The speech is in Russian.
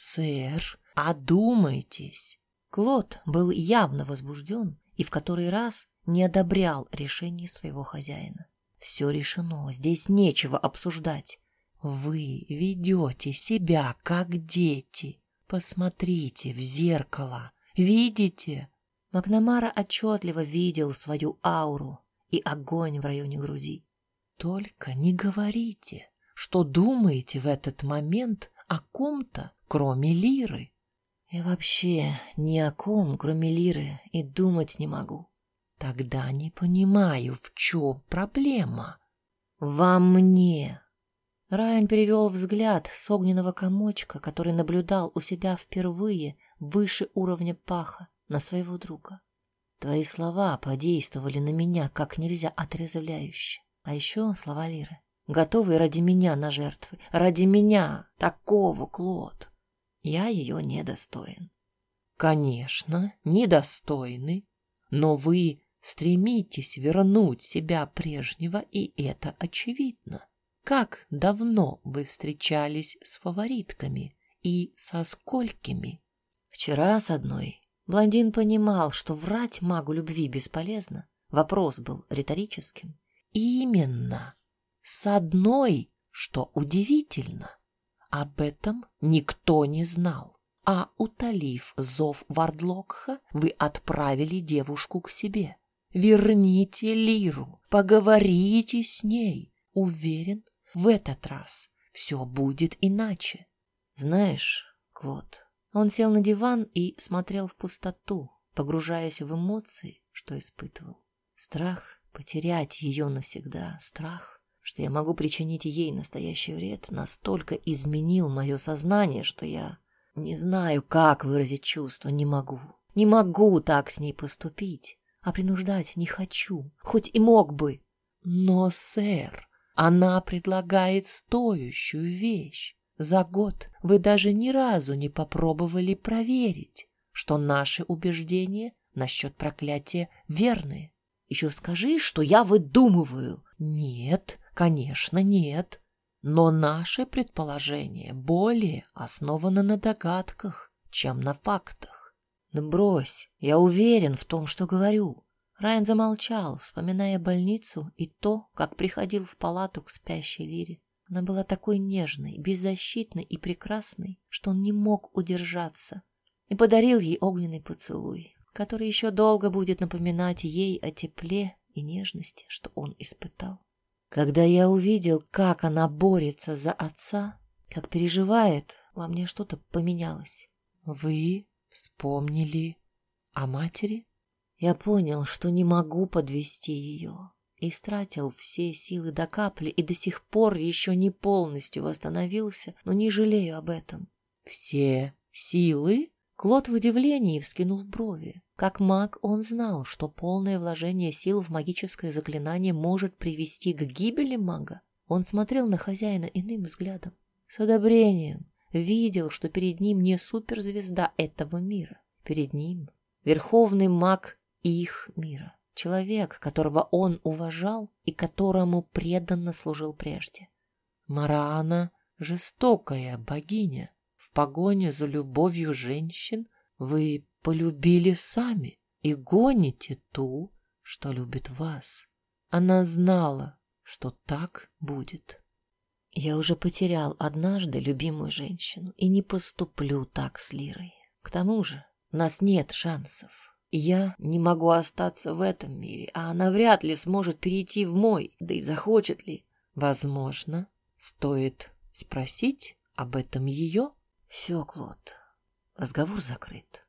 Сэр, одумайтесь. Клод был явно возбужден и в который раз не одобрял решение своего хозяина. Все решено, здесь нечего обсуждать. Вы ведете себя как дети. Посмотрите в зеркало. Видите? Макнамара отчетливо видел свою ауру и огонь в районе груди. Только не говорите, что думаете в этот момент о ком-то, кроме Лиры. И вообще ни о ком, кроме Лиры, и думать не могу. Тогда не понимаю, в чем проблема. Во мне. Райан перевел взгляд с огненного комочка, который наблюдал у себя впервые выше уровня паха, на своего друга. Твои слова подействовали на меня как нельзя отрезвляюще. А еще слова Лиры. Готовые ради меня на жертвы. Ради меня, такого, Клод. Я ее недостоин. Конечно, недостойны. Но вы стремитесь вернуть себя прежнего, и это очевидно. Как давно вы встречались с фаворитками и со сколькими? Вчера с одной. Блондин понимал, что врать магу любви бесполезно. Вопрос был риторическим. Именно. С одной, что удивительно. Об этом никто не знал. А утолив зов Вардлокха, вы отправили девушку к себе. Верните Лиру, поговорите с ней. Уверен, в этот раз все будет иначе. Знаешь, Клод, он сел на диван и смотрел в пустоту, погружаясь в эмоции, что испытывал. Страх потерять ее навсегда, страх, что я могу причинить ей настоящий вред, настолько изменил мое сознание, что я не знаю, как выразить чувства, не могу. Не могу так с ней поступить, а принуждать не хочу, хоть и мог бы. Но, сэр, она предлагает стоящую вещь. За год вы даже ни разу не попробовали проверить, что наши убеждения насчет проклятия верны. Еще скажи, что я выдумываю. Нет, конечно, нет. Но наше предположение более основано на догадках, чем на фактах. Ну брось, я уверен в том, что говорю. Райан замолчал, вспоминая больницу и то, как приходил в палату к спящей Лире. Она была такой нежной, беззащитной и прекрасной, что он не мог удержаться и подарил ей огненный поцелуй, который еще долго будет напоминать ей о тепле и нежности, что он испытал. Когда я увидел, как она борется за отца, как переживает, во мне что-то поменялось. Вы вспомнили о матери? Я понял, что не могу подвести ее. Истратил все силы до капли и до сих пор еще не полностью восстановился, но не жалею об этом. Все силы? Клод в удивлении вскинул брови. Как маг он знал, что полное вложение сил в магическое заклинание может привести к гибели мага. Он смотрел на хозяина иным взглядом, с одобрением, видел, что перед ним не суперзвезда этого мира. Перед ним верховный маг их мира. Человек, которого он уважал и которому преданно служил прежде. Марана — жестокая богиня. В погоне за любовью женщин вы полюбили сами и гоните ту, что любит вас. Она знала, что так будет. Я уже потерял однажды любимую женщину и не поступлю так с Лирой. К тому же у нас нет шансов. Я не могу остаться в этом мире, а она вряд ли сможет перейти в мой, да и захочет ли. Возможно, стоит спросить об этом ее? Все, Клод, разговор закрыт.